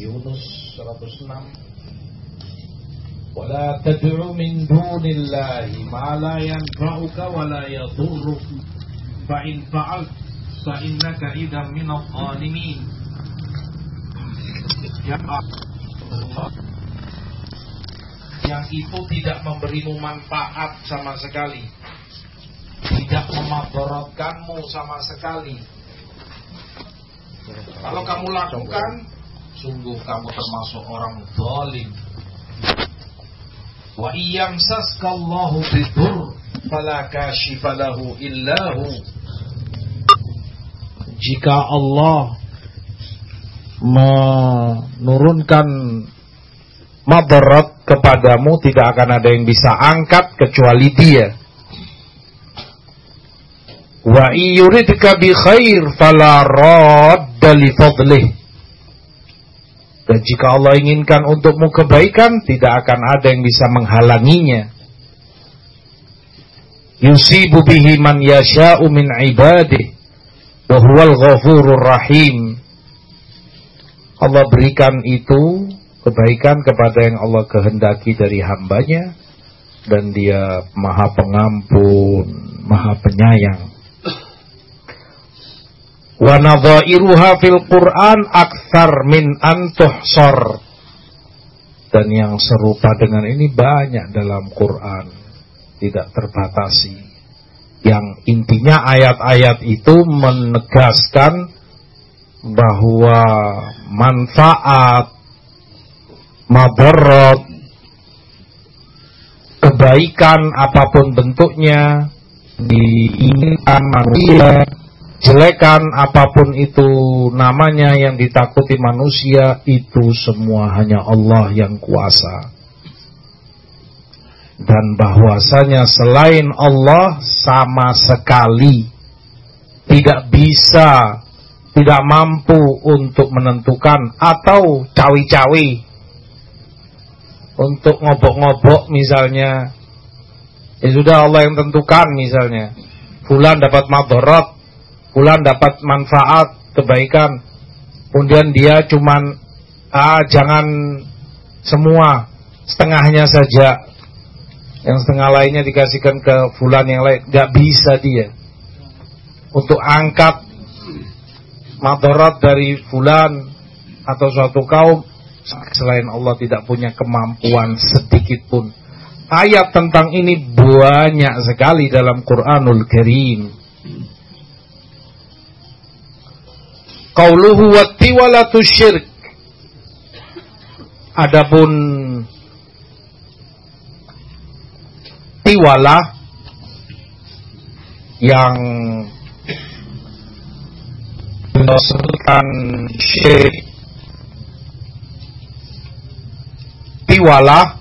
Yunus 106 Wala tad'u min dunillahi ma la yanfa'uka wa la yadurruk fa in fa'alt fa innaka idzan min yang itu tidak memberimu manfaat sama sekali. Tidak memaborotkanmu sama sekali. Kalau kamu lakukan sungguh kamu termasuk orang zalim. Wa iyamsaskallahu bidur fala kashifalahu illahu. Jika Allah menurunkan madarat kepadamu tidak akan ada yang bisa angkat kecuali dia. Wa iyuridka bi khair fala radda li fadlih dan jika Allah inginkan untukmu kebaikan tidak akan ada yang bisa menghalanginya yusibu bihi man yasha'u min ibadih wa huwal ghafurur rahim Allah berikan itu kebaikan kepada yang Allah kehendaki dari hambanya dan dia maha pengampun, maha penyayang. Wa nadhairuha fil Qur'an aktsar min antuhsar. Dan yang serupa dengan ini banyak dalam Quran, tidak terbatasi yang intinya ayat-ayat itu menegaskan bahwa manfaat, madarat, kebaikan apa pun bentuknya diinginkan manusia, jelekan apa pun itu namanya yang ditakuti manusia itu semua hanya Allah yang kuasa. Dan bahwasanya selain Allah sama sekali tidak bisa tidak mampu untuk menentukan atau cawi-cawi. Untuk ngobok-ngobok misalnya ya sudah Allah yang tentukan misalnya. Bulan dapat madarat bulan dapat manfaat kebaikan. Kemudian dia cuman ah jangan semua setengahnya saja. Yang setengah lainnya dikasihkan ke fulan yang lain. Nggak bisa dia. Untuk angkat madarat dari fulan atau suatu kaum selain Allah tidak punya kemampuan sedikit pun. Ayat tentang ini banyak sekali dalam Quranul Karim qauluhu wa tiwalatu syirk. Adapun tiwala yang disebutkan syirik tiwala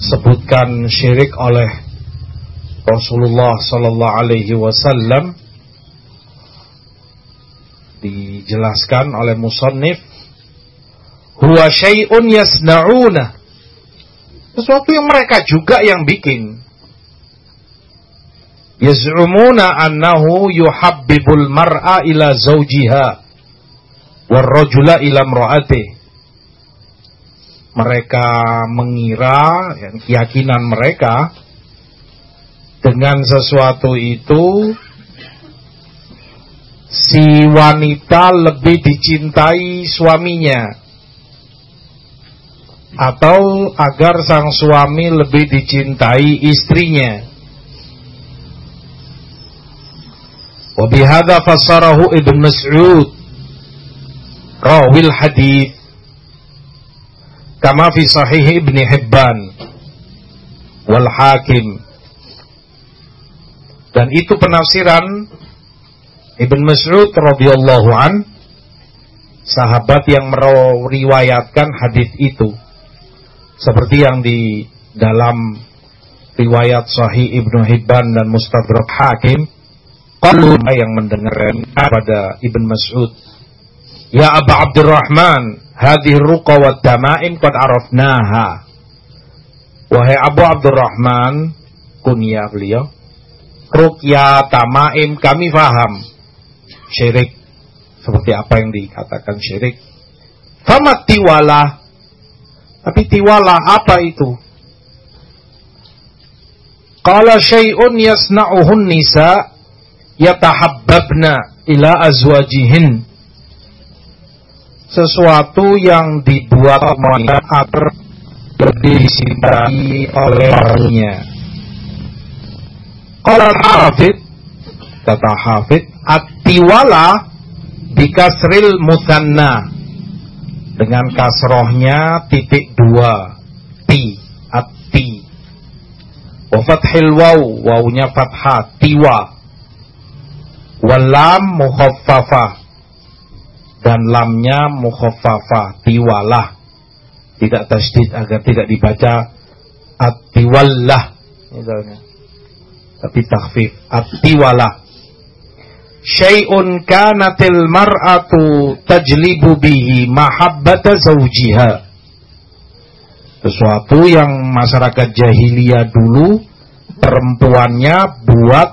disebutkan syirik oleh Rasulullah sallallahu alaihi wasallam dijelaskan oleh musannif huwa syai'un yasna'una. Sesuatu yang mereka juga yang bikin. Yaz'umuna annahu yuhabbibul mar'a ila zawjiha warrajula ila imra'atih mereka mengira yang keyakinan mereka dengan sesuatu itu si wanita lebih dicintai suaminya. Atau agar sang suami lebih dicintai istrinya. Wabihada fasarahu Ibn Mas'ud. Rawil hadith. Kama fi sahih Ibn Hibban. Wal Hakim dan itu penafsiran Ibn Mas'ud radhiyallahu an sahabat yang meriwayatkan hadis itu. Seperti yang di dalam riwayat Sahih Ibnu Hibban dan Mustadrak Hakim qalu yang mendengar pada Ibn Mas'ud Ya Aba Abdurrahman hadhihi ruqa wa tamaim qad arafnaha. Wahai Abu Abdurrahman kunyah beliau ruqya tamaim kami faham syirik seperti apa yang dikatakan syirik. Famat tiwala. Tapi tiwala apa itu? Qala syai'un yasna'uhun nisa yatahabbabna ila azwajihin. Sesuatu yang dibuat wanita agar lebih dicintai oleh suaminya. Qala hafid kata hafid at-tiwala bikasril musanna. Dengan kasrohnya titik dua. Ti ati wa fathil waw wawnya fathah tiwa. Walam mukhaffafah. Dan lamnya mukhaffafah tiwalah. Tidak tasdid agar tidak dibaca atiwallah misalnya tapi takhfif atiwalah syai'un kanatil mar'atu tajlibu bihi mahabbata zawjiha. Sesuatu yang masyarakat jahiliyah dulu perempuannya buat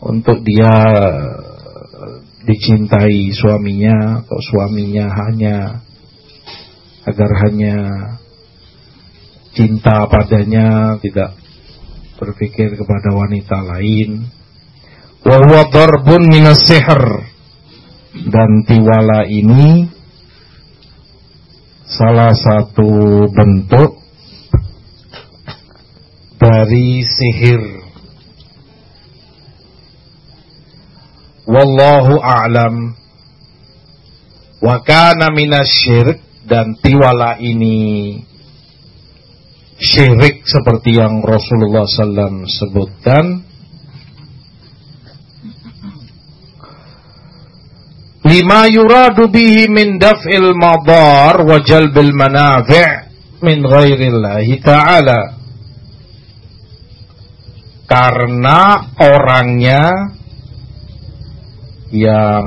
untuk dia dicintai suaminya atau suaminya hanya agar hanya cinta padanya tidak berpikir kepada wanita lain. Wa huwa darbun minas sihr. Dan tiwala ini salah satu bentuk dari sihir. Wallahu a'lam. Wa kana minasyirik dan tiwala ini syirik seperti yang Rasulullah SAW sebutkan. Lima yuradu bihi min daf'il madar wa jalbil manafi' min ghairillahi ta'ala. Karena orangnya yang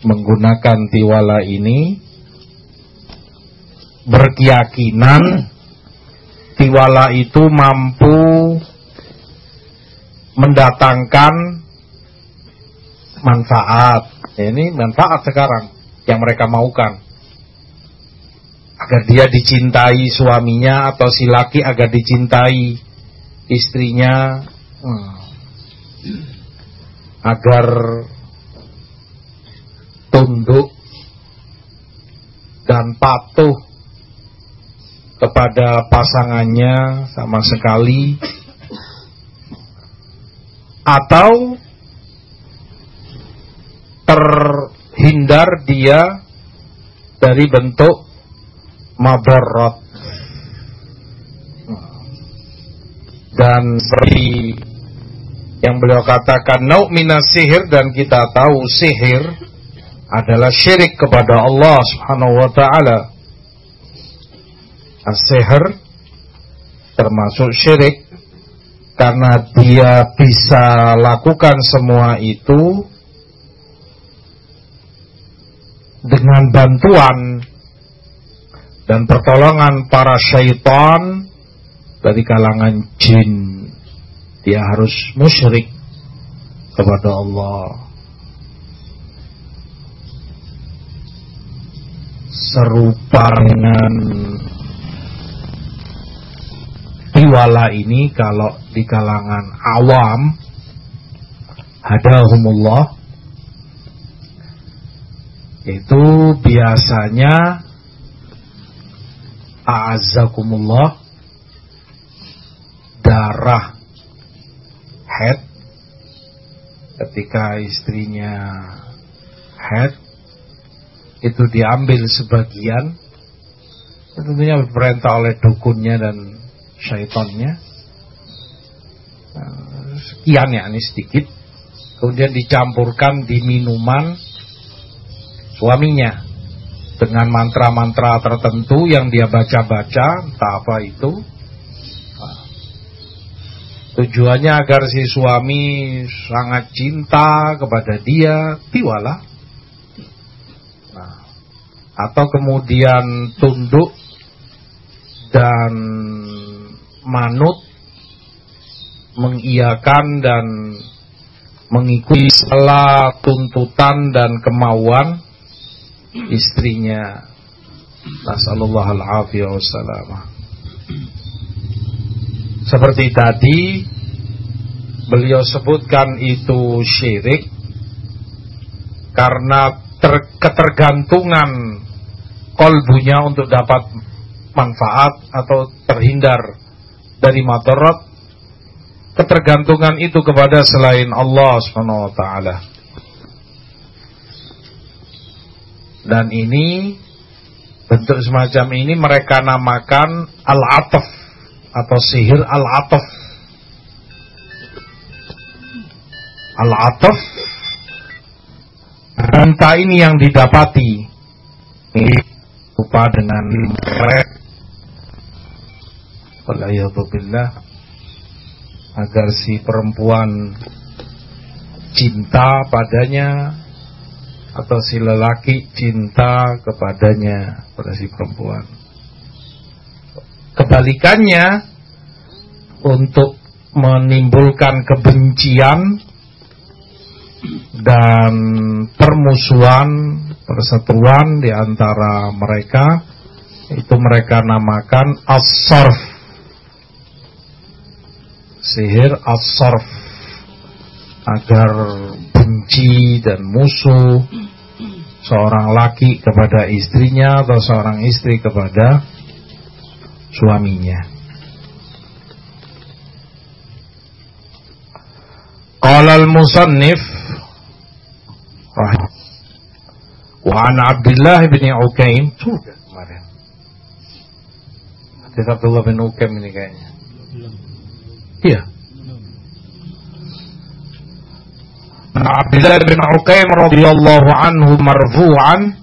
menggunakan tiwala ini berkeyakinan tiwala itu mampu mendatangkan manfaat. Ini manfaat sekarang yang mereka maukan. Agar dia dicintai suaminya atau si laki agar dicintai istrinya. Hmm. Agar tunduk dan patuh kepada pasangannya sama sekali atau terhindar dia dari bentuk mabarat dan seperti yang beliau katakan nau minas sihir dan kita tahu sihir adalah syirik kepada Allah Subhanahu wa taala. As-sihir termasuk syirik karena dia bisa lakukan semua itu dengan bantuan dan pertolongan para syaitan dari kalangan jin. Dia harus musyrik kepada Allah. Serupa dengan tiwala ini kalau di kalangan awam hadahumullah itu biasanya a'azzakumullah darah head ketika istrinya head itu diambil sebagian tentunya perintah oleh dukunnya dan syaitannya sekian ya ini sedikit kemudian dicampurkan di minuman suaminya dengan mantra-mantra tertentu yang dia baca-baca, entah apa itu. tujuannya agar si suami sangat cinta kepada dia, tiwala. Nah, atau kemudian tunduk dan manut mengiyakan dan mengikuti segala tuntutan dan kemauan istrinya. Alaihi wasallam. Seperti tadi beliau sebutkan itu syirik karena ter, ketergantungan kolbunya untuk dapat manfaat atau terhindar dari madarat ketergantungan itu kepada selain Allah Subhanahu wa taala. Dan ini bentuk semacam ini mereka namakan al-ataf atau sihir al-ataf. Al-ataf Ranta ini yang didapati lupa dengan merek Walayatubillah agar si perempuan cinta padanya atau si lelaki cinta kepadanya pada si perempuan. Kebalikannya untuk menimbulkan kebencian dan permusuhan, persatuan di antara mereka itu mereka namakan as-sarf. Sihir as-sarf agar benci dan musuh seorang laki kepada istrinya atau seorang istri kepada suaminya. Qala al-musannif rahim. Wa an Abdullah bin Ukaim sudah kemarin. Hadis Abdullah bin Ukaim ini kayaknya. Abdullah bin Ukaim radhiyallahu anhu marfu'an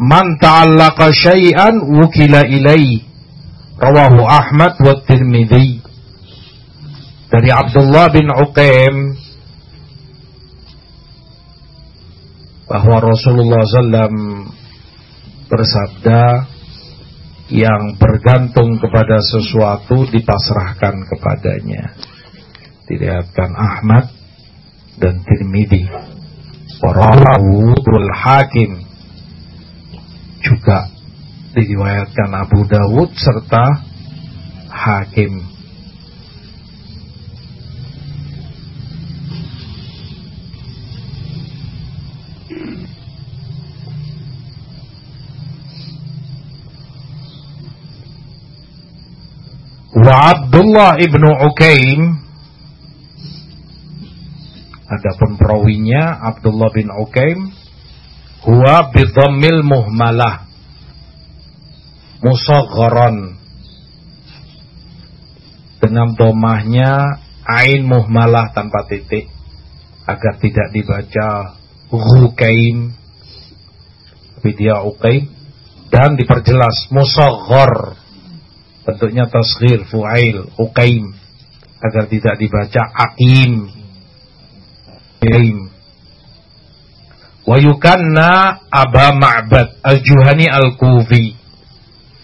Man ta'allaqa syai'an wukila ilaihi Rawahu Ahmad wa Tirmidzi Dari Abdullah bin Uqaim bahwa Rasulullah SAW bersabda yang bergantung kepada sesuatu dipasrahkan kepadanya. Dilihatkan Ahmad dan Tirmidzi. Warahul Hakim juga diriwayatkan Abu Dawud serta Hakim Wa Abdullah ibnu Ukaim Adapun perawinya Abdullah bin Ukaim huwa bidhammil muhmalah musagharan dengan domahnya ain muhmalah tanpa titik agar tidak dibaca Ukaim tapi dia Ukaim dan diperjelas musaghar. Bentuknya tasghir fuail uqaim agar tidak dibaca aqim aqim wa yukanna aba ma'bad al-juhani al-kufi.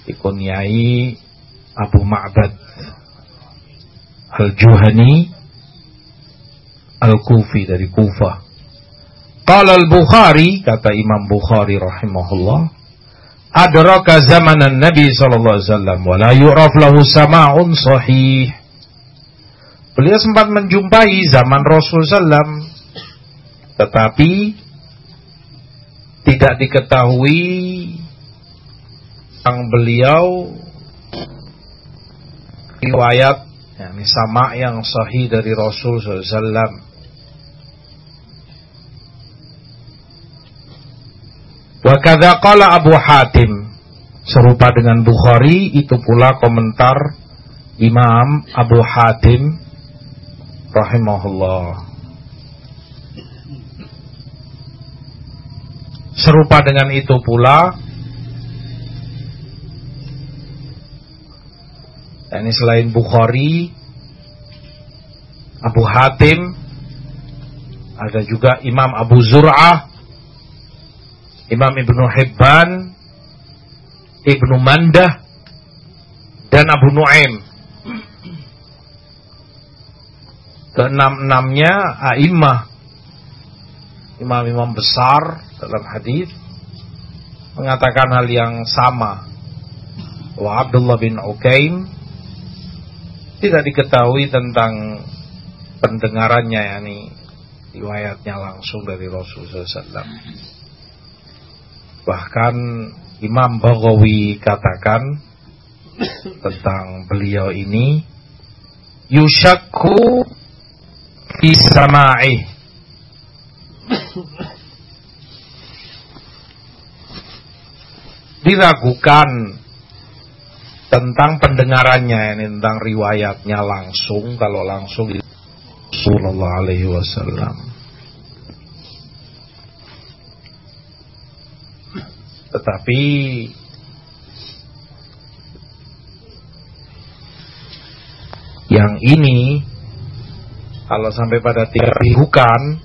Dikunyai Abu Ma'bad al-Juhani al-Kufi dari Kufah Qala al-Bukhari kata Imam Bukhari rahimahullah adraka zamanan Nabi sallallahu alaihi wasallam wa la yu'raf lahu sama'un sahih. Beliau sempat menjumpai zaman Rasul sallam tetapi tidak diketahui tentang beliau riwayat yakni sama yang sahih dari Rasul sallallahu alaihi wasallam Wa kadza qala Abu Hatim serupa dengan Bukhari itu pula komentar Imam Abu Hatim rahimahullah. Serupa dengan itu pula ini selain Bukhari Abu Hatim ada juga Imam Abu Zur'ah Imam Ibnu Hibban, Ibnu Mandah, dan Abu Nuaim. Keenam-enamnya a'immah. Imam-imam besar dalam hadis mengatakan hal yang sama. Wa Abdullah bin Ukaim tidak diketahui tentang pendengarannya yakni riwayatnya langsung dari Rasulullah SAW. Bahkan Imam Baghawi katakan tentang beliau ini yushakku fi diragukan tentang pendengarannya ini tentang riwayatnya langsung kalau langsung Rasulullah alaihi wasallam. Tetapi yang ini kalau sampai pada tidak dihukan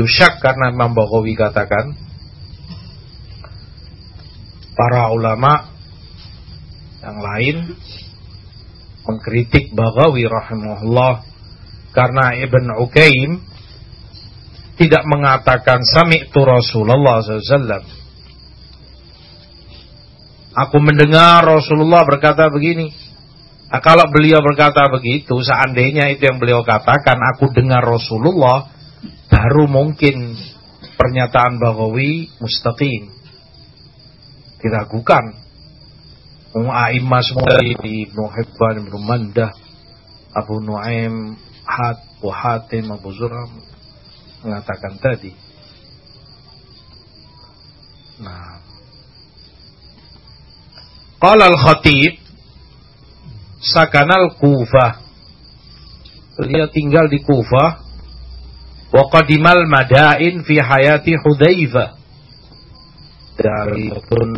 Yusyak karena Imam Baghawi katakan para ulama yang lain mengkritik Baghawi rahimahullah karena Ibn Ukaim tidak mengatakan sami'tu Rasulullah SAW. Aku mendengar Rasulullah berkata begini. Nah, kalau beliau berkata begitu, seandainya itu yang beliau katakan, aku dengar Rasulullah, baru mungkin pernyataan Baghawi mustaqim. Diragukan. A'imah semua di Ibnu Hibban, Ibnu Mandah, Abu Nuaim, Hat, Abu Hatim, Abu Zuram mengatakan tadi. Nah. Qala al-Khatib sakanal Kufah. Dia tinggal di Kufah. Wa qadimal madain fi hayati Hudzaifah. Dari pun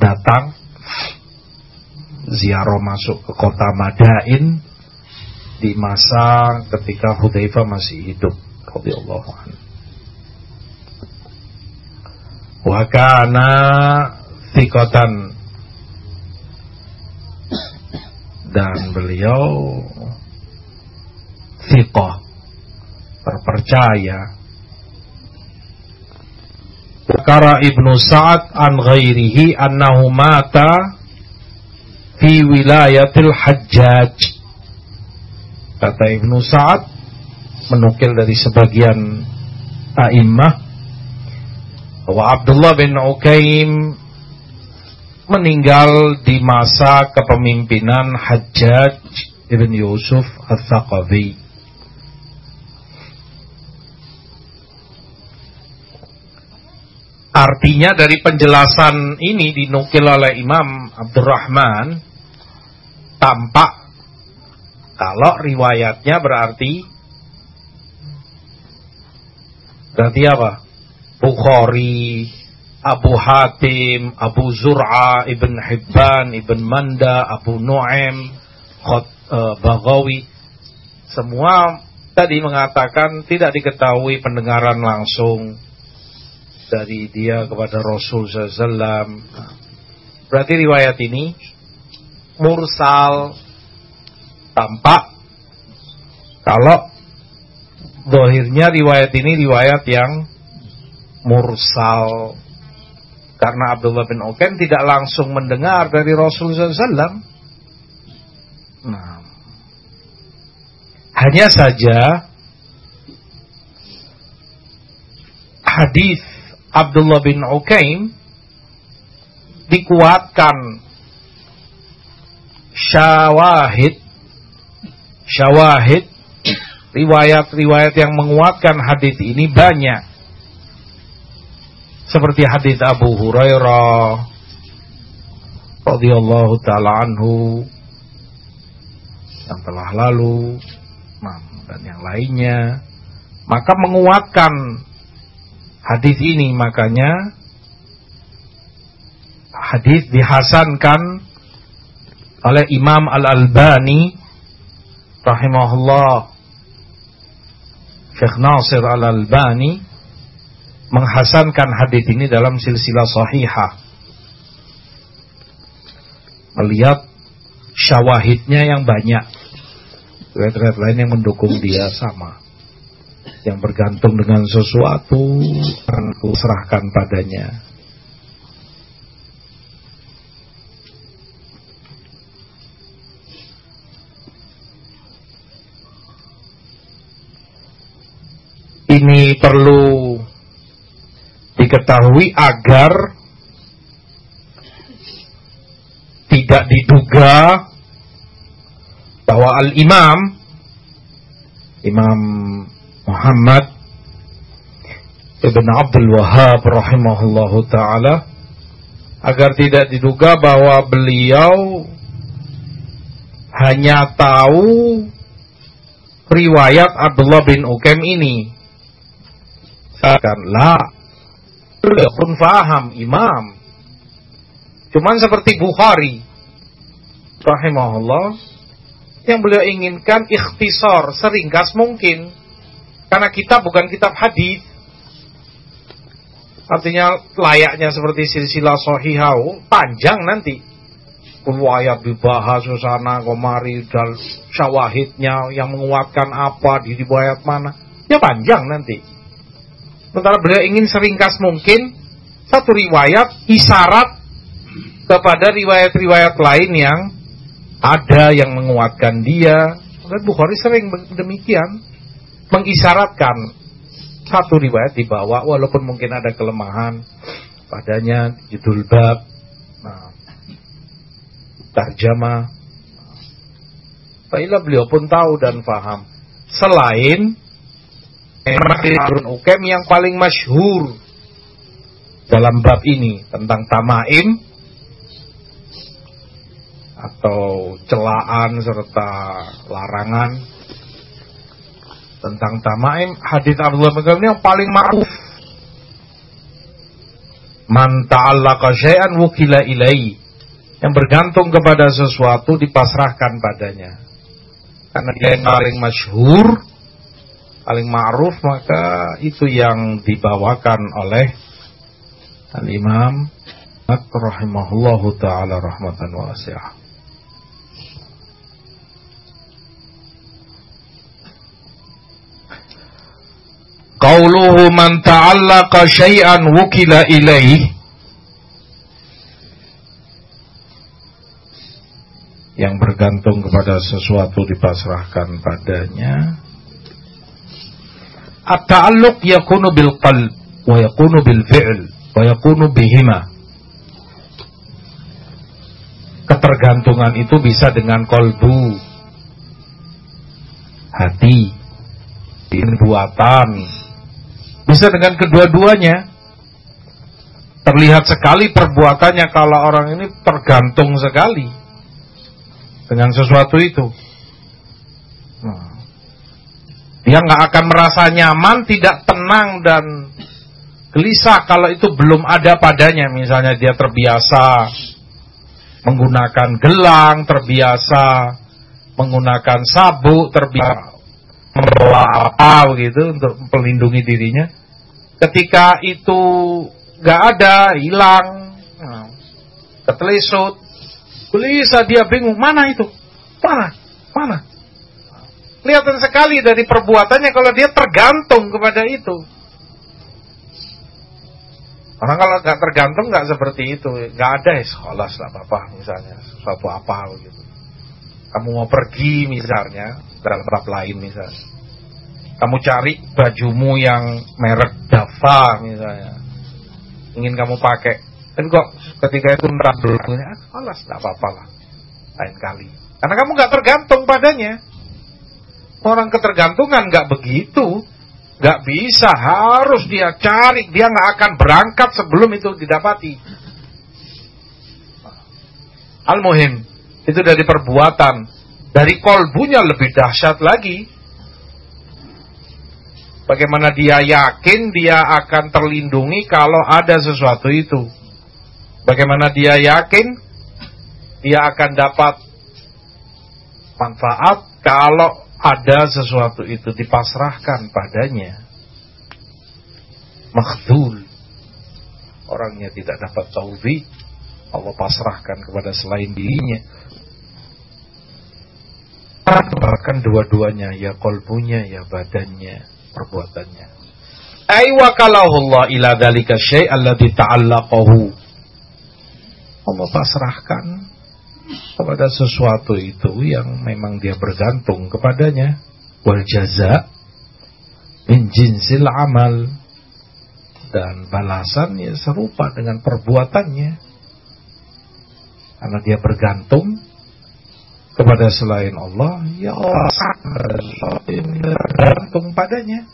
datang ziarah masuk ke kota Madain di masa ketika Hudzaifah masih hidup radhiyallahu anhu. Wa kana thiqatan dan beliau thiqah terpercaya Zakara Ibnu Sa'ad an ghairihi annahu mata fi wilayatil Hajjaj. Kata Ibnu Sa'ad menukil dari sebagian a'immah bahwa Abdullah bin Ukaim meninggal di masa kepemimpinan Hajjaj ibn Yusuf al-Thaqafi. Artinya dari penjelasan ini dinukil oleh Imam Abdurrahman tampak kalau riwayatnya berarti berarti apa? Bukhari, Abu Hatim, Abu Zur'a, Ibn Hibban, Ibn Manda, Abu Nu'aim, Khot, uh, Baghawi semua tadi mengatakan tidak diketahui pendengaran langsung dari dia kepada Rasul SAW. Berarti riwayat ini mursal tampak kalau dohirnya riwayat ini riwayat yang mursal karena Abdullah bin Uqaim tidak langsung mendengar dari Rasul SAW. Nah, hanya saja hadis Abdullah bin Uqaim dikuatkan syawahid syawahid. Riwayat-riwayat yang menguatkan hadis ini banyak. Seperti hadis Abu Hurairah radhiyallahu taala anhu yang telah lalu dan yang lainnya. Maka menguatkan hadis ini makanya hadis dihasankan oleh Imam Al-Albani rahimahullah. Syekh Nasir Al-Albani menghasankan hadis ini dalam silsilah sahihah. Melihat syawahidnya yang banyak. Riwayat-riwayat lain yang mendukung dia sama. Yang bergantung dengan sesuatu akan serahkan padanya. Ini perlu diketahui agar tidak diduga bahwa al-imam Imam Muhammad Ibn Abdul Wahab rahimahullahu taala agar tidak diduga bahwa beliau hanya tahu riwayat Abdullah bin Ukem ini. La beliau pun faham imam. Cuman seperti Bukhari rahimahullah yang beliau inginkan ikhtisar seringkas mungkin karena kita bukan kitab hadis. Artinya layaknya seperti silsilah sahihau panjang nanti. Ayat dibahas susana komari dan syawahidnya yang menguatkan apa di riwayat mana. Ya panjang nanti. Sementara beliau ingin seringkas mungkin satu riwayat isyarat kepada riwayat-riwayat lain yang ada yang menguatkan dia. Bukhari sering demikian mengisyaratkan satu riwayat dibawa walaupun mungkin ada kelemahan padanya judul bab nah, tarjama. Baiklah beliau pun tahu dan paham selain Harun Ukem yang paling masyhur dalam bab ini tentang tamaim atau celaan serta larangan tentang tamaim hadis Abdullah bin ini yang paling ma'ruf. Man ta'allaqa syai'an wukila ilai yang bergantung kepada sesuatu dipasrahkan padanya. Karena dia yang paling masyhur paling ma'ruf maka itu yang dibawakan oleh al-imam rahimahullahu taala rahmatan wasi'ah Qauluhu man ta'allaqa syai'an wukila ilaih yang bergantung kepada sesuatu dipasrahkan padanya. At-ta'alluq yakunu bil qalb wa yakunu bil fi'l wa yakunu bihima. Ketergantungan itu bisa dengan kolbu hati. Perbuatan bisa dengan kedua-duanya. Terlihat sekali perbuatannya kalau orang ini tergantung sekali dengan sesuatu itu. Nah, dia nggak akan merasa nyaman, tidak tenang dan gelisah kalau itu belum ada padanya. Misalnya dia terbiasa menggunakan gelang, terbiasa menggunakan sabuk, terbiasa membawa apa begitu untuk melindungi dirinya. Ketika itu gak ada, hilang, nah, ketelesut, gelisah dia bingung mana itu, mana, mana. Kelihatan sekali dari perbuatannya kalau dia tergantung kepada itu. Orang kalau nggak tergantung nggak seperti itu, nggak ada ya sekolah lah apa misalnya, suatu apa gitu. Kamu mau pergi misalnya, dalam bab lain misalnya. Kamu cari bajumu yang merek Dava misalnya. Ingin kamu pakai. Dan kok ketika itu merabel, ah, alas, tidak apa-apa lah. Lain kali. Karena kamu nggak tergantung padanya. Orang ketergantungan nggak begitu. nggak bisa, harus dia cari. Dia nggak akan berangkat sebelum itu didapati. Al-Muhim, itu dari perbuatan dari kolbunya lebih dahsyat lagi. Bagaimana dia yakin dia akan terlindungi kalau ada sesuatu itu. Bagaimana dia yakin dia akan dapat manfaat kalau ada sesuatu itu dipasrahkan padanya. Makhdul. Orangnya tidak dapat taufik. Allah pasrahkan kepada selain dirinya pasrahkan dua-duanya, ya kolbunya, ya badannya, perbuatannya. Ai Allah ila dzalika syai' alladhi ta'allaqahu. Allah pasrahkan kepada sesuatu itu yang memang dia bergantung kepadanya. Wal jaza min jinsil amal dan balasannya serupa dengan perbuatannya. Karena dia bergantung kepada selain Allah, ya Allah bergantung padanya.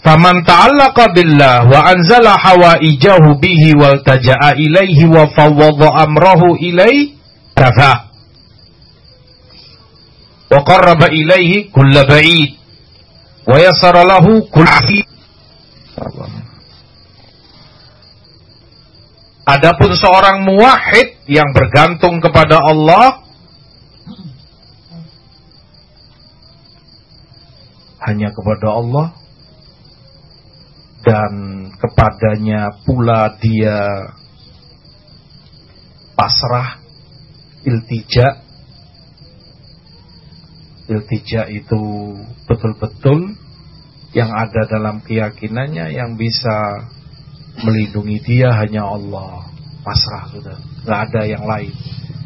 Faman ta'allaqa billah wa anzala hawaijahu bihi wal taja'a ilaihi wa fawwadha amrahu ilaihi kafa. Wa qarraba ilaihi kulla ba'id wa yasara lahu kulla Adapun seorang muwahhid yang bergantung kepada Allah hanya kepada Allah dan kepadanya pula dia pasrah iltija. Iltija itu betul-betul yang ada dalam keyakinannya yang bisa melindungi dia hanya Allah pasrah sudah nggak ada yang lain.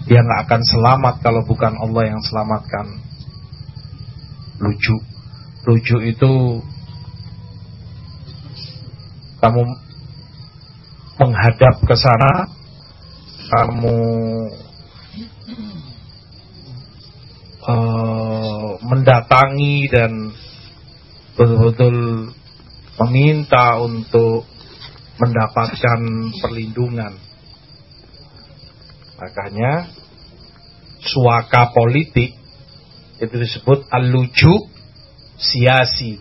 Dia nggak akan selamat kalau bukan Allah yang selamatkan. Lucu. Lucu itu kamu menghadap ke sana kamu uh, mendatangi dan betul-betul meminta untuk mendapatkan perlindungan. Makanya suaka politik itu disebut aluju siasi.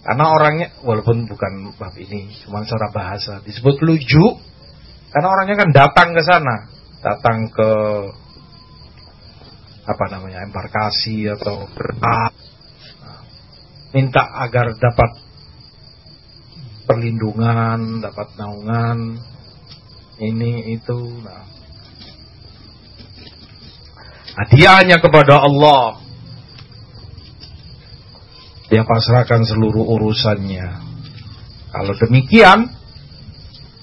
Karena orangnya walaupun bukan bab ini, cuma secara bahasa disebut luju karena orangnya kan datang ke sana, datang ke apa namanya embarkasi atau berat, minta agar dapat perlindungan, dapat naungan, ini itu. Nah. dia hanya kepada Allah. Dia pasrahkan seluruh urusannya. Kalau demikian,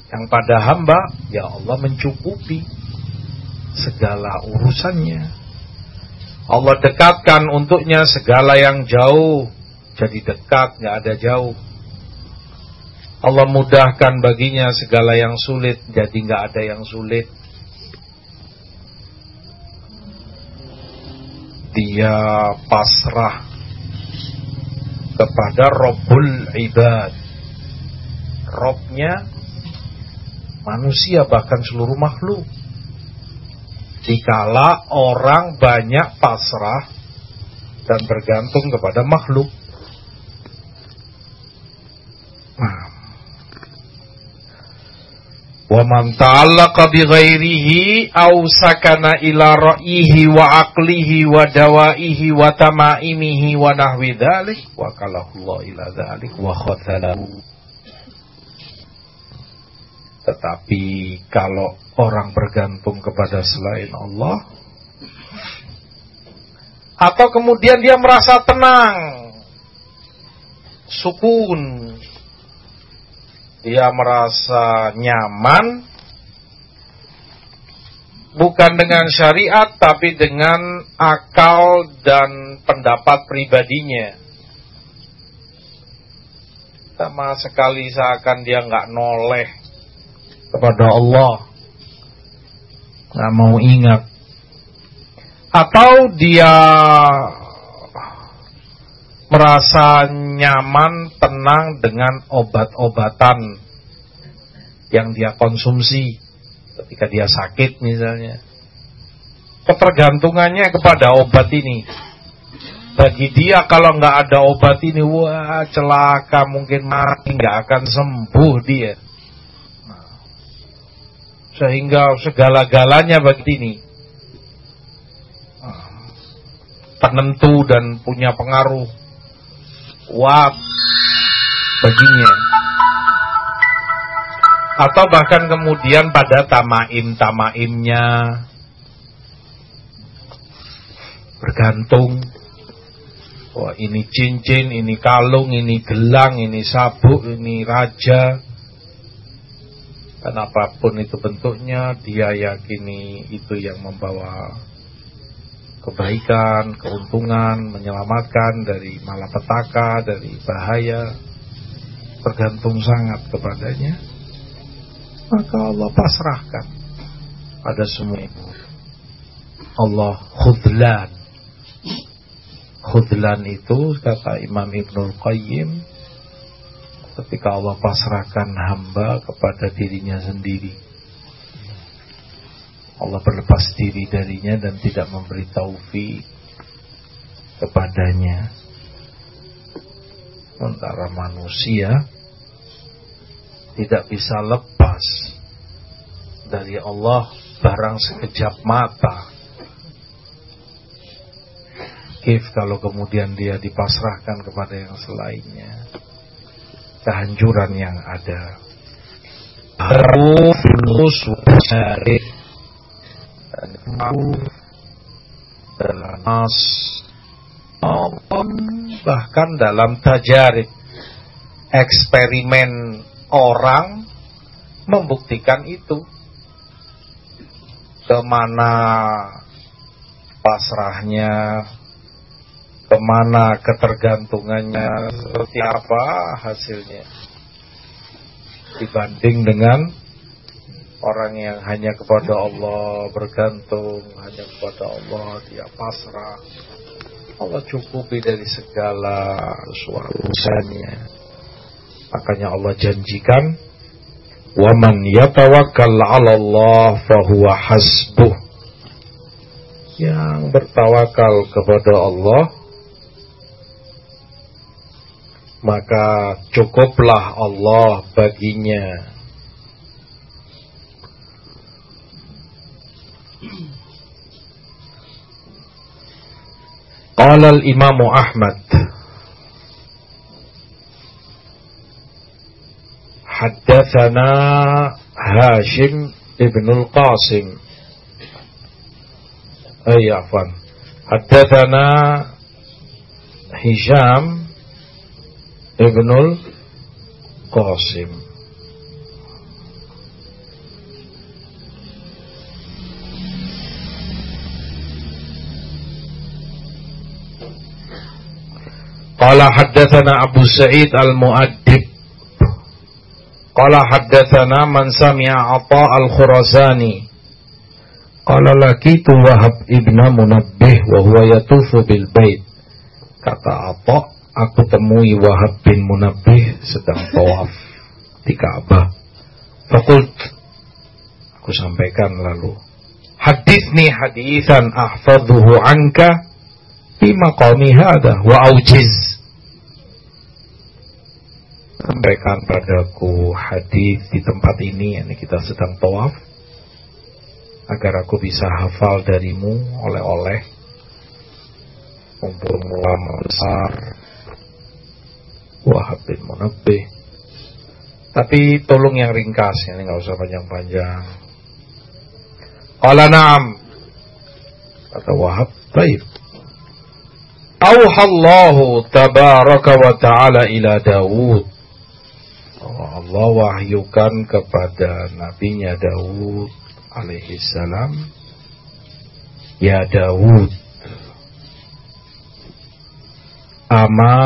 yang pada hamba, ya Allah mencukupi segala urusannya. Allah dekatkan untuknya segala yang jauh, jadi dekat, nggak ada jauh. Allah mudahkan baginya segala yang sulit jadi nggak ada yang sulit. Dia pasrah kepada Rabbul Ibad. Robnya manusia bahkan seluruh makhluk. Dikala orang banyak pasrah dan bergantung kepada makhluk. Nah Wa man ta'allaqa bi ghairihi aw sakana ila ra'yihi wa aqlihi wa dawaihi wa tamaimihi wa nahwi dzalik wa Allah ila dzalik wa khatalahu Tetapi kalau orang bergantung kepada selain Allah atau kemudian dia merasa tenang sukun dia merasa nyaman bukan dengan syariat tapi dengan akal dan pendapat pribadinya. Sama sekali seakan dia nggak noleh kepada Allah, nggak mau ingat, atau dia merasa nyaman, tenang dengan obat-obatan yang dia konsumsi ketika dia sakit misalnya. Ketergantungannya kepada obat ini. Bagi dia kalau nggak ada obat ini, wah celaka mungkin mati nggak akan sembuh dia. Sehingga segala-galanya bagi ini penentu dan punya pengaruh kuat baginya atau bahkan kemudian pada tamaim tamaimnya bergantung. Wah ini cincin, ini kalung, ini gelang, ini sabuk, ini raja. Dan apa pun itu bentuknya, dia yakini itu yang membawa kebaikan, keuntungan, menyelamatkan dari malapetaka, dari bahaya. Bergantung sangat kepadanya. Maka Allah pasrahkan pada semua itu. Allah khudlan khudlan itu kata Imam Ibnul Qayyim ketika Allah pasrahkan hamba kepada dirinya sendiri Allah berlepas diri darinya dan tidak memberi taufik kepadanya sementara manusia tidak bisa lepas dari Allah barang sekejap mata kif kalau kemudian dia dipasrahkan kepada yang selainnya. Kehancuran yang ada. Harus bahkan dalam tajarik eksperimen orang membuktikan itu. Ke mana pasrahnya ke mana ketergantungannya seperti apa hasilnya. Dibanding dengan orang yang hanya kepada Allah bergantung hanya kepada Allah dia pasrah. Allah cukupi dari segala urusannya makanya Allah janjikan waman yatawakkal 'ala Allah fahuwa hasbuh. Yang bertawakal kepada Allah maka cukuplah Allah baginya. Qala al-Imam Ahmad Haddatsana Hashim ibn al-Qasim Ay afwan Haddatsana Hisham Ibnul Qasim Qala haddatsana Abu Sa'id al-Mu'addib. Qala haddatsana man sami'a Atha al-Khurasani. Qala lakitu Wahab ibn Munabbih wa huwa yatufu bil bait. Kata Atha aku temui Wahab bin Munabbih sedang tawaf di Ka'bah. Fakult aku sampaikan lalu. Hadithni hadithan ahfadhuhu anka fi maqami hadha wa aujiz sampaikan padaku hadis di tempat ini ini kita sedang tawaf agar aku bisa hafal darimu oleh-oleh mumpung ulama besar Wahab bin. Tapi tolong yang ringkas, ini nggak usah panjang-panjang. Qala na'am. Kata Wahab, baik. Auhallahu tabaraka wa ta'ala ila Dawud. Allah wahyukan kepada nabinya Dawud alaihi salam. Ya Dawud. Ama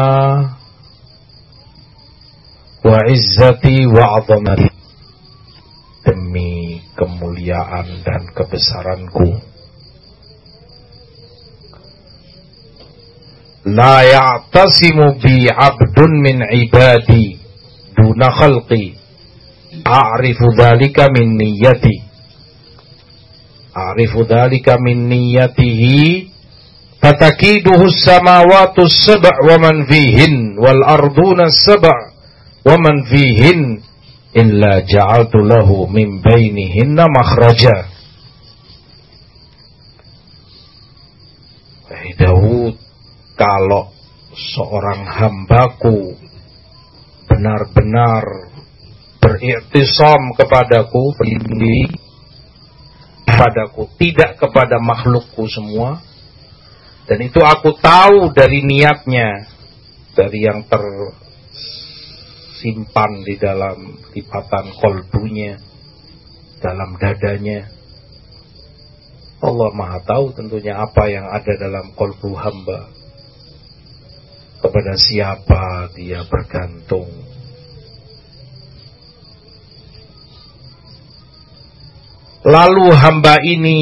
wa izzati wa azamati demi kemuliaan dan kebesaranku لا يعتصم بي عبد من عبادي دون خلقي. أعرف ذلك من نيتي. أعرف ذلك من نيته. فتكيده السماوات السبع ومن فيهن والأرضون السبع ومن فيهن إلا جعلت له من بينهن مخرجا. داود kalau seorang hambaku benar-benar beriktisam kepadaku berlindung padaku tidak kepada makhlukku semua Dan itu aku tahu dari niatnya, dari yang tersimpan di dalam lipatan kolbunya, dalam dadanya. Allah Maha tahu tentunya apa yang ada dalam kolbu hamba. Kepada siapa dia bergantung. Lalu hamba ini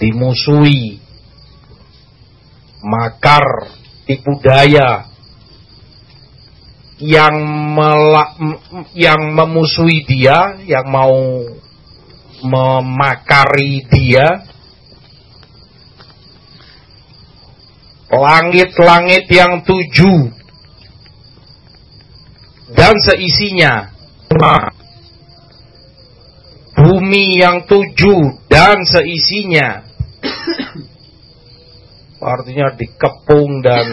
dimusuhi, makar, tipu daya, yang melak, yang memusuhi dia, yang mau memakari dia, langit-langit yang tujuh. Dan seisinya, bumi yang tujuh dan seisinya, artinya dikepung dan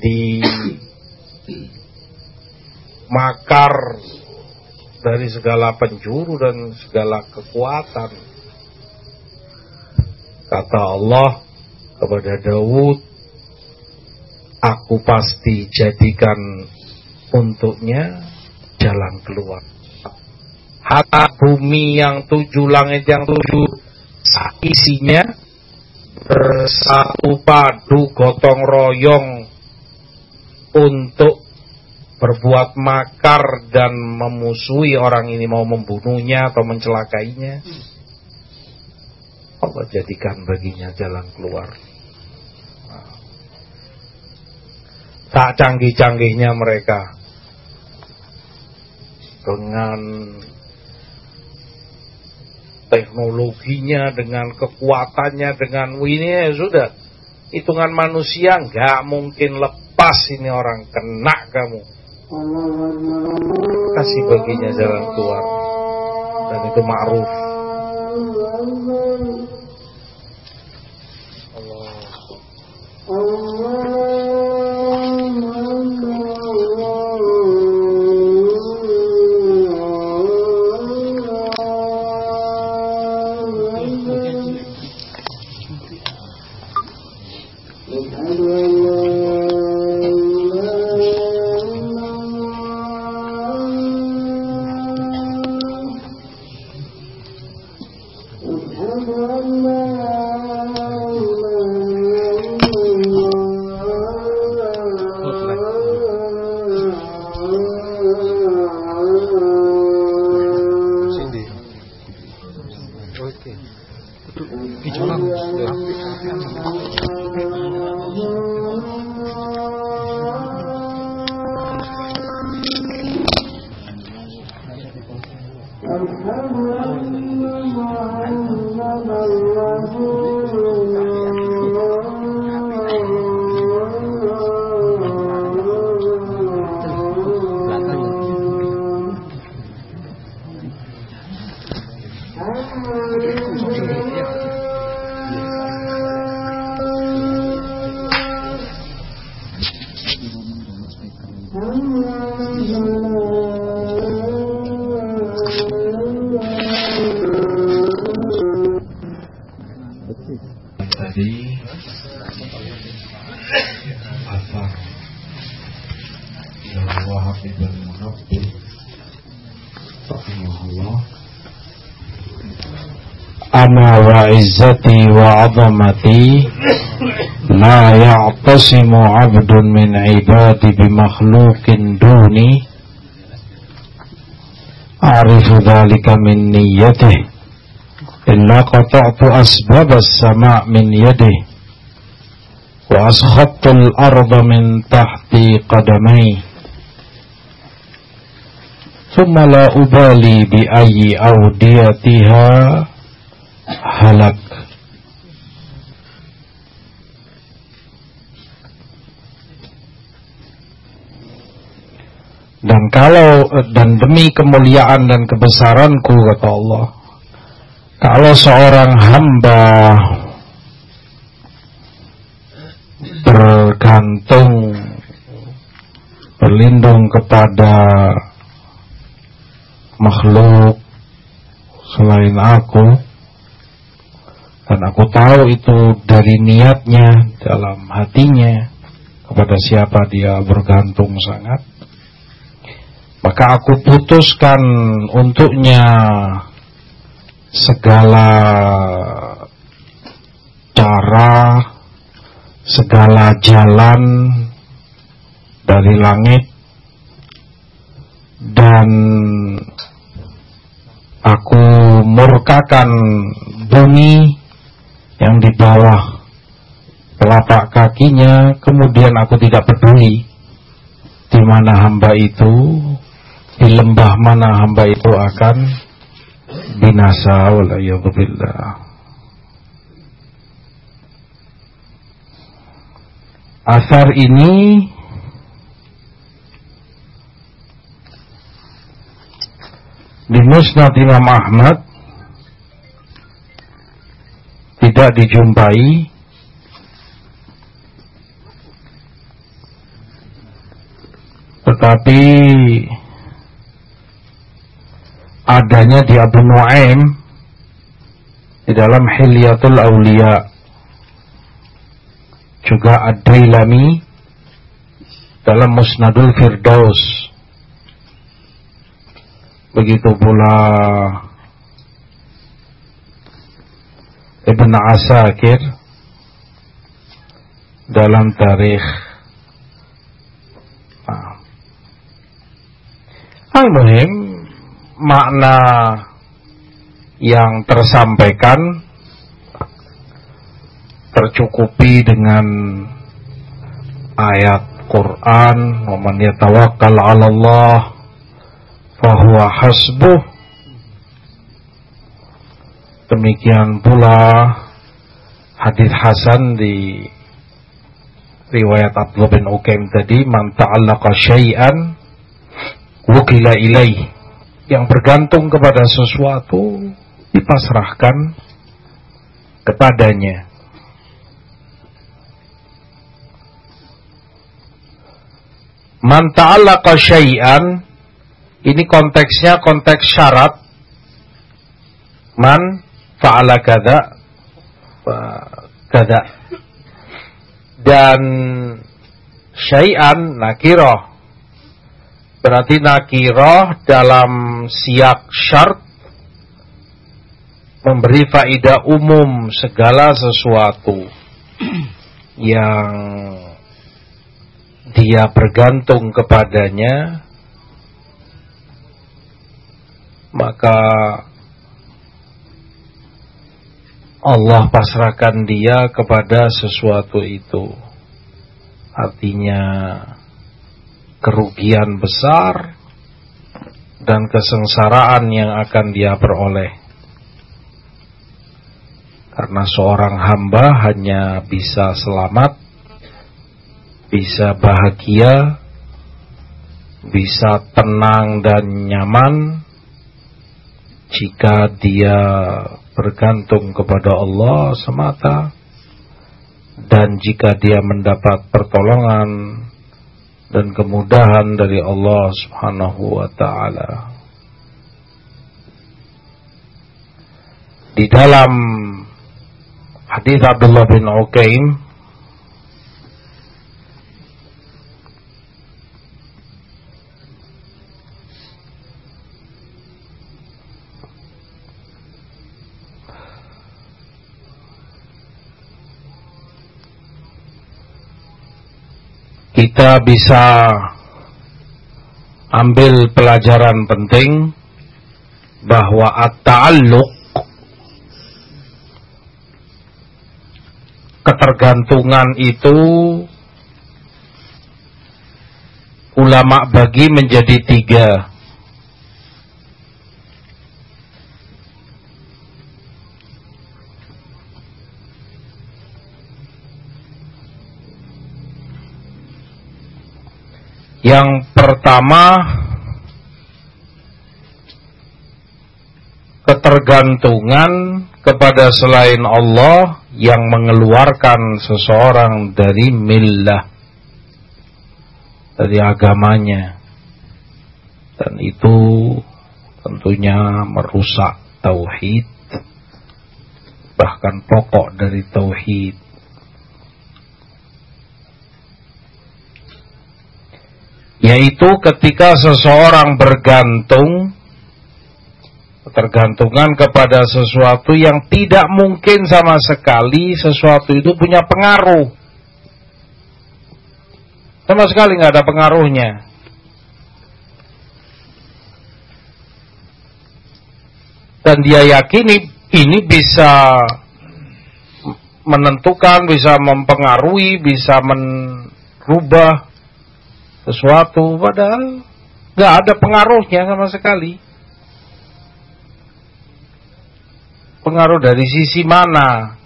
di makar dari segala penjuru dan segala kekuatan. Kata Allah kepada Daud, aku pasti jadikan untuknya jalan keluar. Hatta bumi yang tujuh, langit yang tujuh, isinya bersatu padu gotong royong untuk berbuat makar dan memusuhi orang ini mau membunuhnya atau mencelakainya. Allah jadikan baginya jalan keluar tak canggih-canggihnya mereka dengan teknologinya, dengan kekuatannya, dengan ini ya sudah hitungan manusia nggak mungkin lepas ini orang kena kamu. Kasih baginya jalan keluar dan itu ma'ruf. Allah. وعزتي وعظمتي لا يعتصم عبد من عبادي بمخلوق دوني. أعرف ذلك من نيته إلا قطعت أسباب السماء من يده وأسخطت الأرض من تحت قدمي. ثم لا أبالي بأي أوديتها halak. Dan kalau dan demi kemuliaan dan kebesaranku kata Allah kalau seorang hamba bergantung berlindung kepada makhluk selain aku dan aku tahu itu dari niatnya dalam hatinya kepada siapa dia bergantung sangat. Maka aku putuskan untuknya segala cara segala jalan dari langit dan aku murkakan bumi yang di bawah telapak kakinya kemudian aku tidak peduli di mana hamba itu di lembah mana hamba itu akan binasa walayyahubillah asar ini di Musnad Imam Ahmad tidak dijumpai. Tetapi adanya di Abu Nuaim di dalam Hilyatul Aulia. Juga Ad-Dailami dalam Musnadul Firdaus. Begitu pula Ibn Asakir dalam tarikh nah. Al-Muhim makna yang tersampaikan tercukupi dengan ayat Quran, "Waman yatawakkal 'ala Allah fahuwa hasbuh demikian pula hadis Hasan di riwayat Abdullah bin Ukaim tadi man ta'allaqa syai'an wukila ilaih. Yang bergantung kepada sesuatu dipasrahkan kepadanya. Man ta'allaqa syai'an ini konteksnya konteks syarat man fa'ala kada kada dan syai'an nakiroh berarti nakiroh dalam siak syarat memberi faidah umum segala sesuatu yang dia bergantung kepadanya. Maka Allah pasrahkan dia kepada sesuatu itu. Artinya kerugian besar dan kesengsaraan yang akan dia peroleh. Karena seorang hamba hanya bisa selamat, bisa bahagia, bisa tenang dan nyaman jika dia bergantung kepada Allah semata dan jika dia mendapat pertolongan dan kemudahan dari Allah Subhanahu wa taala. Di dalam hadis Abdullah bin Uqaim kita bisa ambil pelajaran penting bahwa at-ta'alluq ketergantungan itu ulama bagi menjadi tiga Yang pertama ketergantungan kepada selain Allah yang mengeluarkan seseorang dari millah dari agamanya dan itu tentunya merusak tauhid bahkan pokok dari tauhid. Yaitu ketika seseorang bergantung tergantungan kepada sesuatu yang tidak mungkin sama sekali sesuatu itu punya pengaruh. Sama sekali nggak ada pengaruhnya. Dan dia yakini ini bisa menentukan, bisa mempengaruhi, bisa merubah sesuatu. Padahal nggak ada pengaruhnya sama sekali. Pengaruh dari sisi mana?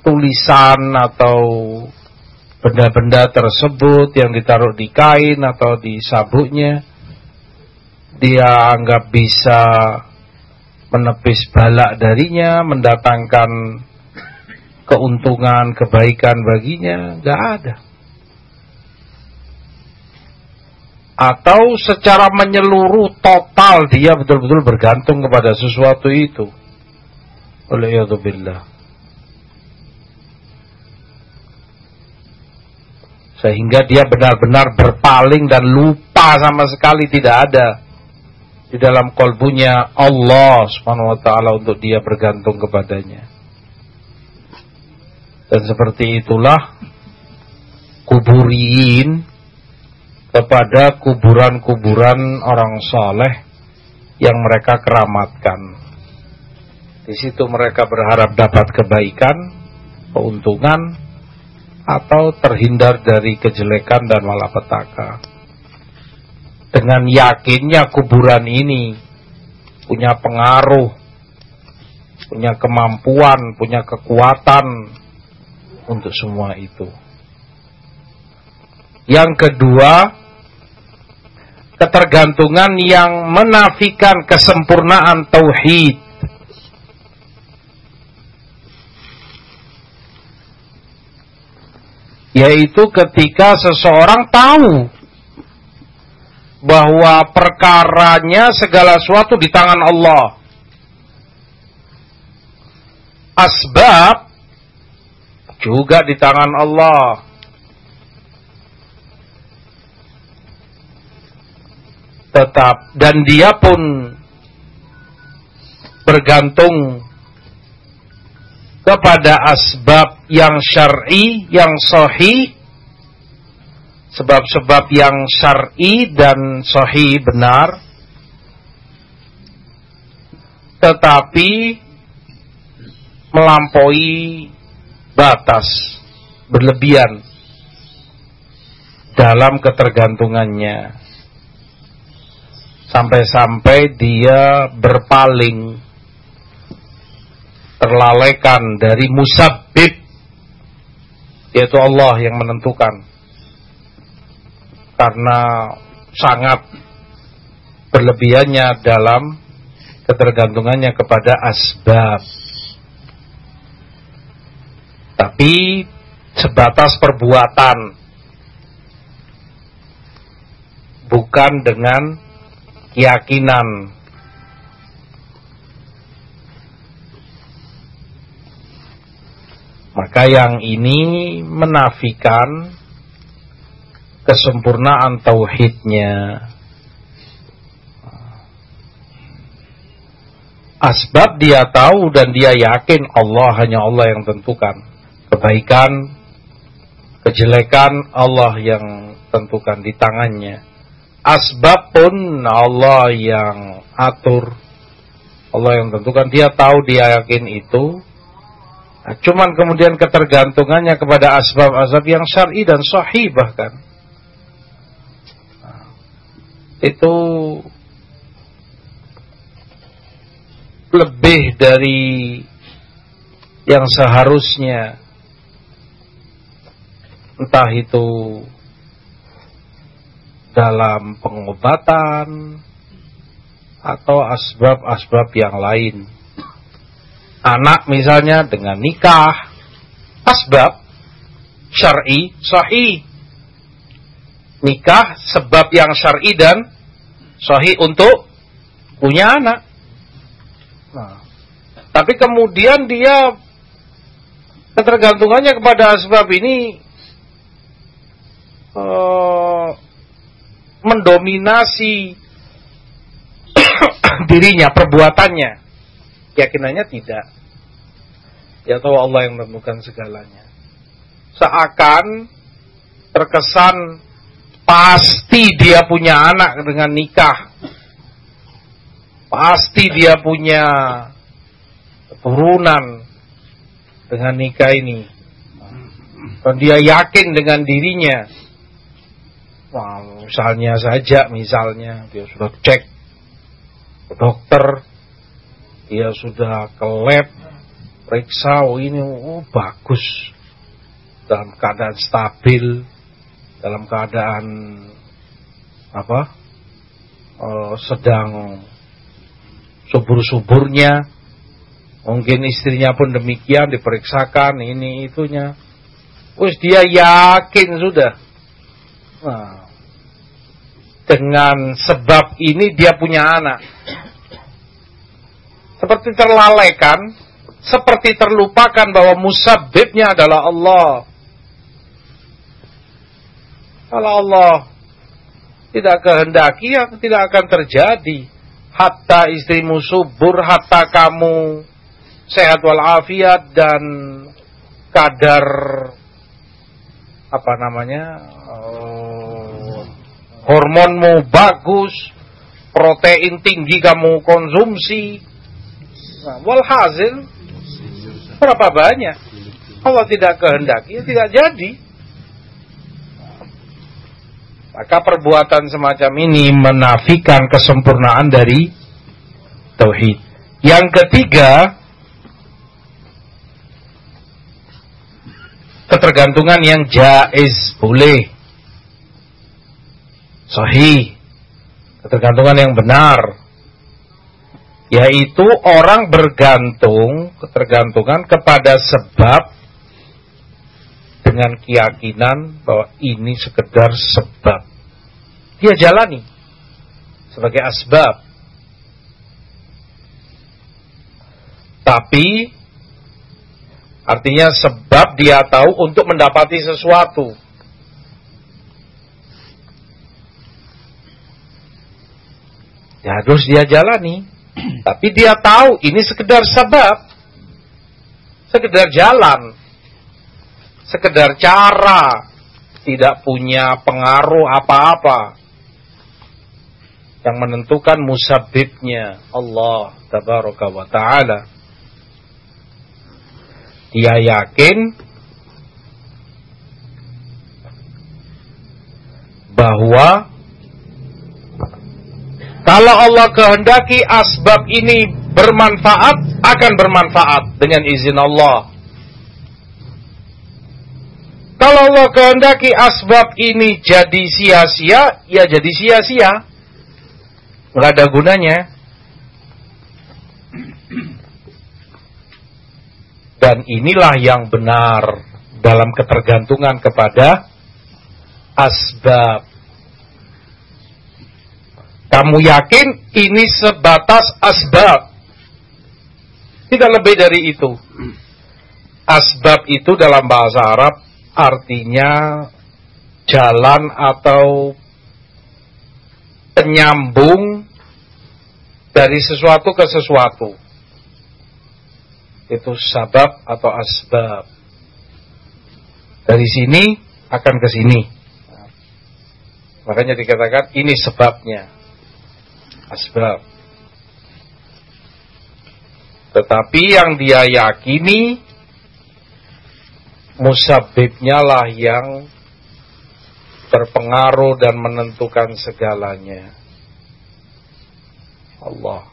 Tulisan atau benda-benda tersebut yang ditaruh di kain atau di sabuknya dia anggap bisa menepis balak darinya, mendatangkan keuntungan, kebaikan baginya, nggak ada. Atau secara menyeluruh total dia betul-betul bergantung kepada sesuatu itu. Oleh billah. Sehingga dia benar-benar berpaling dan lupa sama sekali tidak ada di dalam kolbunya Allah Subhanahu wa taala untuk dia bergantung kepadanya. Dan seperti itulah kuburin kepada kuburan-kuburan orang saleh yang mereka keramatkan. Di situ mereka berharap dapat kebaikan, keuntungan, atau terhindar dari kejelekan dan malapetaka dengan yakinnya kuburan ini punya pengaruh, punya kemampuan, punya kekuatan untuk semua itu. Yang kedua, ketergantungan yang menafikan kesempurnaan tauhid. Yaitu ketika seseorang tahu bahwa perkaranya segala sesuatu di tangan Allah. Asbab juga di tangan Allah. Tetap. Dan dia pun bergantung kepada asbab yang syar'i, yang sahih sebab-sebab yang syar'i dan sahih benar. Tetapi melampaui batas berlebihan dalam ketergantungannya sampai-sampai dia berpaling terlalaikan dari musabbib yaitu Allah yang menentukan karena sangat berlebihannya dalam ketergantungannya kepada asbab. Tapi sebatas perbuatan bukan dengan keyakinan. Maka yang ini menafikan kesempurnaan tauhidnya. Asbab dia tahu dan dia yakin Allah hanya Allah yang tentukan. Kebaikan, kejelekan Allah yang tentukan di tangannya. Asbab pun Allah yang atur. Allah yang tentukan. Dia tahu, dia yakin itu. Nah, cuman kemudian ketergantungannya kepada asbab-asbab yang syar'i dan sahih bahkan itu lebih dari yang seharusnya entah itu dalam pengobatan atau asbab-asbab yang lain. Anak misalnya dengan nikah, asbab syar'i sahih nikah sebab yang syar'i dan sahih untuk punya anak. Nah, Tapi kemudian dia ketergantungannya kepada sebab ini uh, mendominasi dirinya, perbuatannya. Keyakinannya tidak. Ya tahu Allah yang menemukan segalanya. Seakan terkesan pasti dia punya anak dengan nikah. Pasti dia punya keturunan dengan nikah ini. Dan dia yakin dengan dirinya. Wah, misalnya saja, misalnya. Dia sudah cek ke dokter, dia sudah ke lab, periksa, oh ini oh, bagus, dalam keadaan stabil, dalam keadaan apa, oh, sedang subur-suburnya, mungkin istrinya pun demikian diperiksakan ini itunya, Terus dia yakin sudah. Nah, dengan sebab ini dia punya anak. Seperti terlalaikan, seperti terlupakan bahwa musabibnya adalah Allah. Kalau Allah tidak kehendaki, ya tidak akan terjadi. Hatta istrimu subur, hatta kamu sehat walafiat dan kadar apa namanya uh, hormonmu bagus, protein tinggi kamu konsumsi. Nah, walhasil berapa banyak? Allah tidak kehendaki, ya tidak jadi. Maka perbuatan semacam ini menafikan kesempurnaan dari tauhid. Yang ketiga, ketergantungan yang jaiz, boleh. Sahih. Ketergantungan yang benar. Yaitu orang bergantung, ketergantungan kepada sebab dengan keyakinan bahwa ini sekedar sebab. Dia jalani sebagai asbab. Tapi Artinya sebab dia tahu untuk mendapati sesuatu. Ya terus dia jalani. Tapi dia tahu ini sekedar sebab. Sekedar jalan. Sekedar cara. Tidak punya pengaruh apa-apa. Yang menentukan musabibnya Allah tabaraka wa ta'ala. Dia yakin bahwa kalau Allah kehendaki asbab ini bermanfaat, akan bermanfaat dengan izin Allah. Kalau Allah kehendaki asbab ini jadi sia-sia, ya jadi sia-sia. Nggak ada gunanya. Dan inilah yang benar dalam ketergantungan kepada asbab. Kamu yakin ini sebatas asbab. Tidak lebih dari itu. Asbab itu dalam bahasa Arab artinya jalan atau penyambung dari sesuatu ke sesuatu itu sabab atau asbab. Dari sini akan ke sini. Makanya dikatakan ini sebabnya. Asbab. Tetapi yang dia yakini musabibnya lah yang berpengaruh dan menentukan segalanya. Allah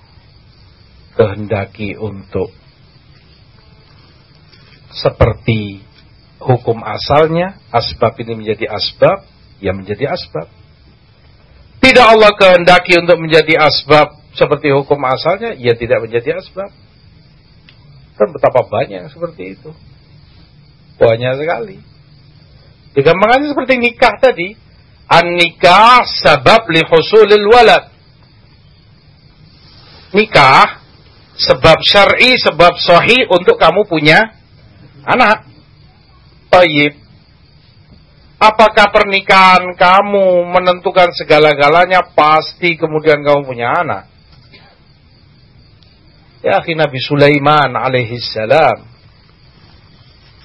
kehendaki untuk seperti hukum asalnya, asbab ini menjadi asbab, ya menjadi asbab. Tidak Allah kehendaki untuk menjadi asbab seperti hukum asalnya, ya tidak menjadi asbab. Kan betapa banyak seperti itu. Banyak sekali. Digambarkan seperti nikah tadi. An-nikah sabab li husulil walad. Nikah sebab syar'i, sebab sahih untuk kamu punya anak. Tayyib. Apakah pernikahan kamu menentukan segala-galanya pasti kemudian kamu punya anak? Ya Nabi Sulaiman alaihi salam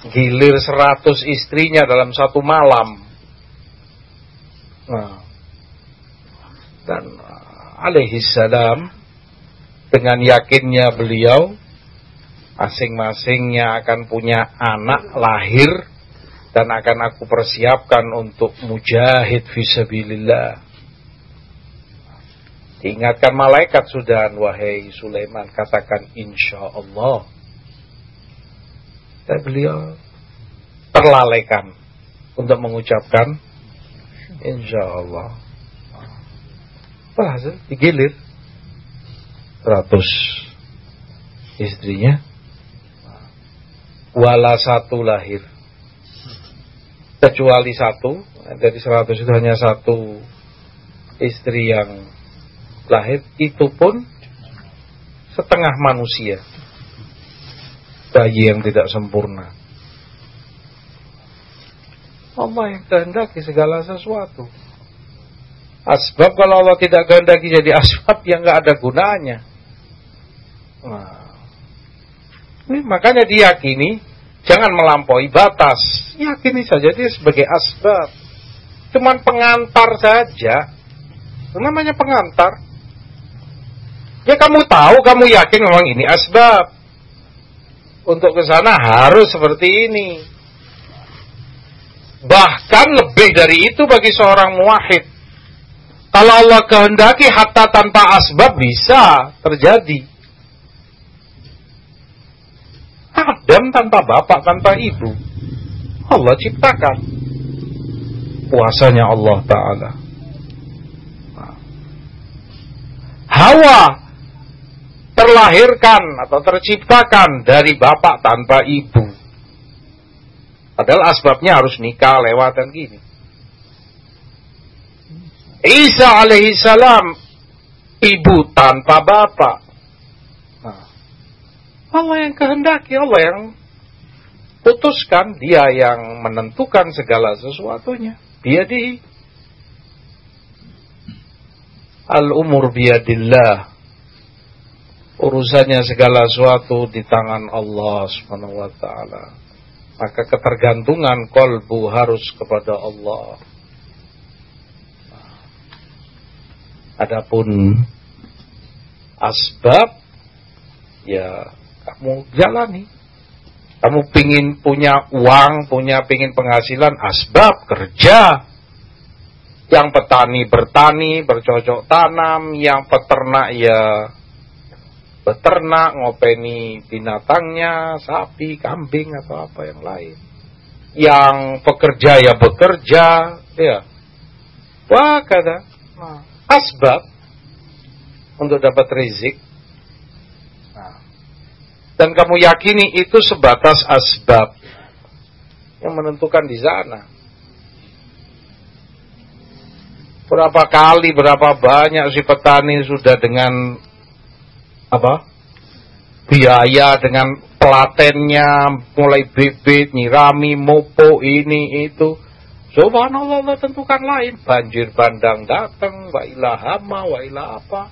gilir seratus istrinya dalam satu malam. Nah, dan alaihi salam dengan yakinnya beliau masing-masingnya akan punya anak lahir dan akan aku persiapkan untuk mujahid fisabilillah. Diingatkan malaikat sudah wahai Sulaiman katakan insya Allah. Dan beliau terlalaikan untuk mengucapkan insya Allah. Apa digilir ratus istrinya wala satu lahir. Kecuali satu. Dari seratus itu hanya satu istri yang lahir. Itu pun setengah manusia. Bayi yang tidak sempurna. Allah yang kehendaki segala sesuatu. Asbab kalau Allah tidak kehendaki jadi asbab yang nggak ada gunanya. Nah, ini makanya diyakini jangan melampaui batas. Yakini saja dia sebagai asbab. Cuman pengantar saja. Namanya pengantar. Ya kamu tahu, kamu yakin memang ini asbab. Untuk ke sana harus seperti ini. Bahkan lebih dari itu bagi seorang muwahhid. Kalau Allah kehendaki hatta tanpa asbab bisa terjadi. Adam tanpa bapak, tanpa ibu. Allah ciptakan. Puasanya Allah Ta'ala. Hawa terlahirkan atau terciptakan dari bapak tanpa ibu. Padahal asbabnya harus nikah lewat dan gini. Isa alaihissalam ibu tanpa bapak. Allah yang kehendaki, Allah yang putuskan, dia yang menentukan segala sesuatunya. Biadihi. Al-umur biadillah. Urusannya segala sesuatu di tangan Allah Subhanahu wa taala. Maka ketergantungan kolbu harus kepada Allah. Adapun asbab ya kamu jalani. Kamu pingin punya uang, punya pingin penghasilan, asbab kerja. Yang petani bertani, bercocok tanam, yang peternak ya beternak, ngopeni binatangnya, sapi, kambing atau apa yang lain. Yang pekerja ya bekerja, ya. Wah kata, asbab untuk dapat rizik dan kamu yakini itu sebatas asbab yang menentukan di sana. Berapa kali, berapa banyak si petani sudah dengan apa? Biaya dengan pelatennya, mulai bibit, nyirami, mopo, ini, itu. Subhanallah Allah tentukan lain. Banjir bandang datang, wa ilah hama, wa ilah apa.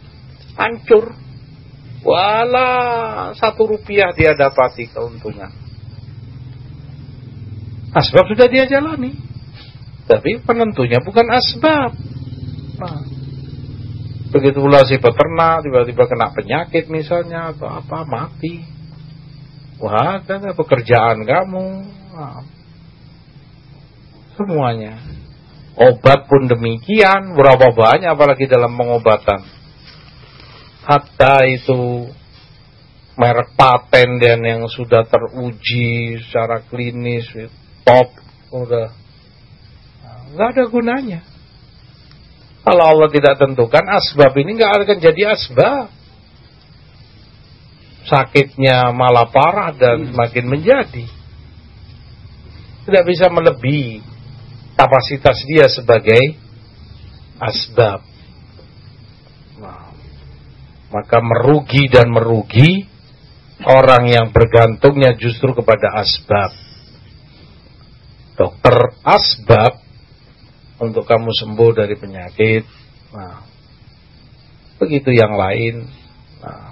Hancur. Wala satu rupiah dia dapati keuntungan. Asbab sudah dia jalani. Tapi penentunya bukan asbab. Nah, begitu pula si peternak tiba-tiba kena penyakit misalnya atau apa mati. Wah, kan pekerjaan kamu. Nah, semuanya. Obat pun demikian, berapa banyak apalagi dalam pengobatan hatta itu merek paten dan yang sudah teruji secara klinis top udah. Nggak ada gunanya. Kalau Allah tidak tentukan asbab ini nggak akan jadi asbab. Sakitnya malah parah dan makin menjadi. Tidak bisa melebihi kapasitas dia sebagai asbab maka merugi dan merugi orang yang bergantungnya justru kepada asbab. Dokter asbab untuk kamu sembuh dari penyakit. Nah, begitu yang lain. Nah,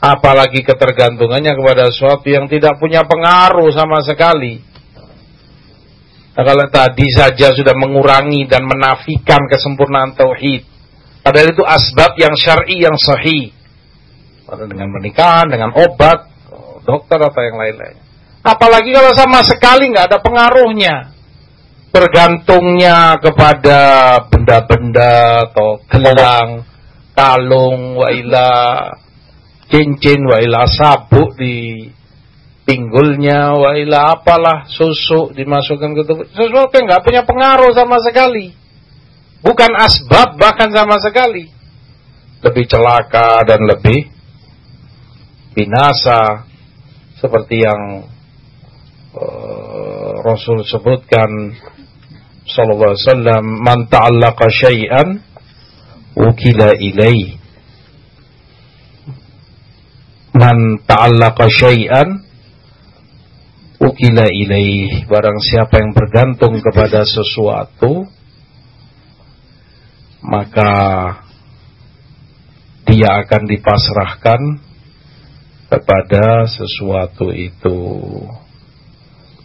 apalagi ketergantungannya kepada sesuatu yang tidak punya pengaruh sama sekali. Nah, kalau tadi saja sudah mengurangi dan menafikan kesempurnaan tauhid. Padahal itu asbab yang syar'i yang sahih dengan pernikahan, dengan obat, dokter atau yang lain-lain. Apalagi kalau sama sekali nggak ada pengaruhnya. Bergantungnya kepada benda-benda atau gelang, kalung, waila, cincin, waila sabuk di pinggulnya, waila apalah susu dimasukkan ke tubuh. Sesuatu yang nggak punya pengaruh sama sekali. Bukan asbab bahkan sama sekali. Lebih celaka dan lebih binasa seperti yang uh, Rasul sebutkan sallallahu alaihi wasallam man ta'allaqa syai'an ukila ilaih man ta'allaqa syai'an ukila ilaih barang siapa yang bergantung kepada sesuatu maka dia akan dipasrahkan kepada sesuatu itu.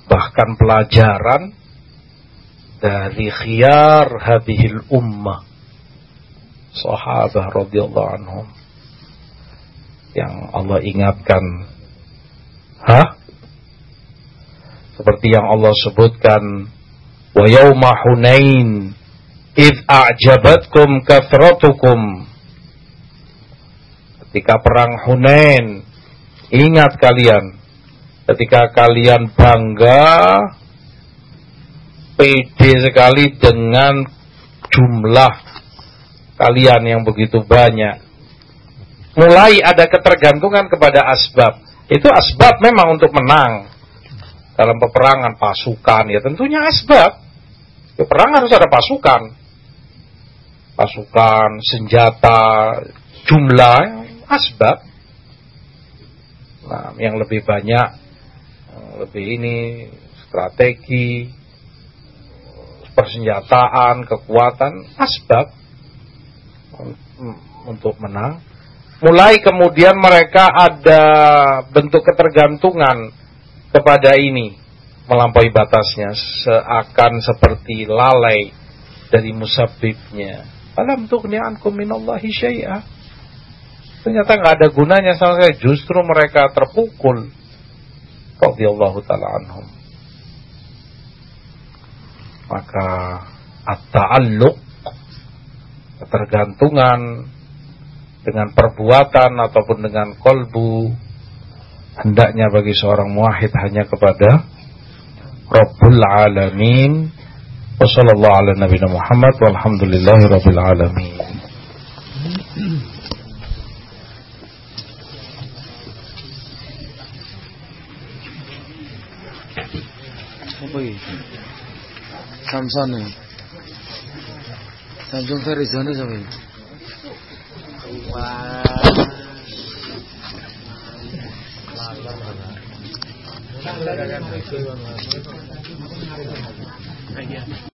Bahkan pelajaran dari khiyar hadhil ummah sahabah radhiyallahu anhum yang Allah ingatkan Hah? Seperti yang Allah sebutkan Wa yawma hunain Id a'jabatkum kathratukum Ketika perang Hunain Ingat kalian, ketika kalian bangga, pede sekali dengan jumlah kalian yang begitu banyak. Mulai ada ketergantungan kepada asbab. Itu asbab memang untuk menang. Dalam peperangan pasukan ya tentunya asbab. Peperangan harus ada pasukan. Pasukan, senjata, jumlah, asbab. Nah, yang lebih banyak, lebih ini strategi, persenjataan, kekuatan, asbab untuk menang. Mulai kemudian mereka ada bentuk ketergantungan kepada ini melampaui batasnya seakan seperti lalai dari musabibnya. Alam tughni'ankum minallahi syai'ah ternyata nggak ada gunanya sama sekali. Justru mereka terpukul. Radhiyallahu taala anhum. Maka at-ta'alluq ketergantungan dengan perbuatan ataupun dengan kolbu hendaknya bagi seorang muahid hanya kepada Rabbul Alamin wa sallallahu ala nabiyina Muhammad walhamdulillahi rabbil alamin apa ini? Samsung nih. Samsung Verizon sama ini. Wah.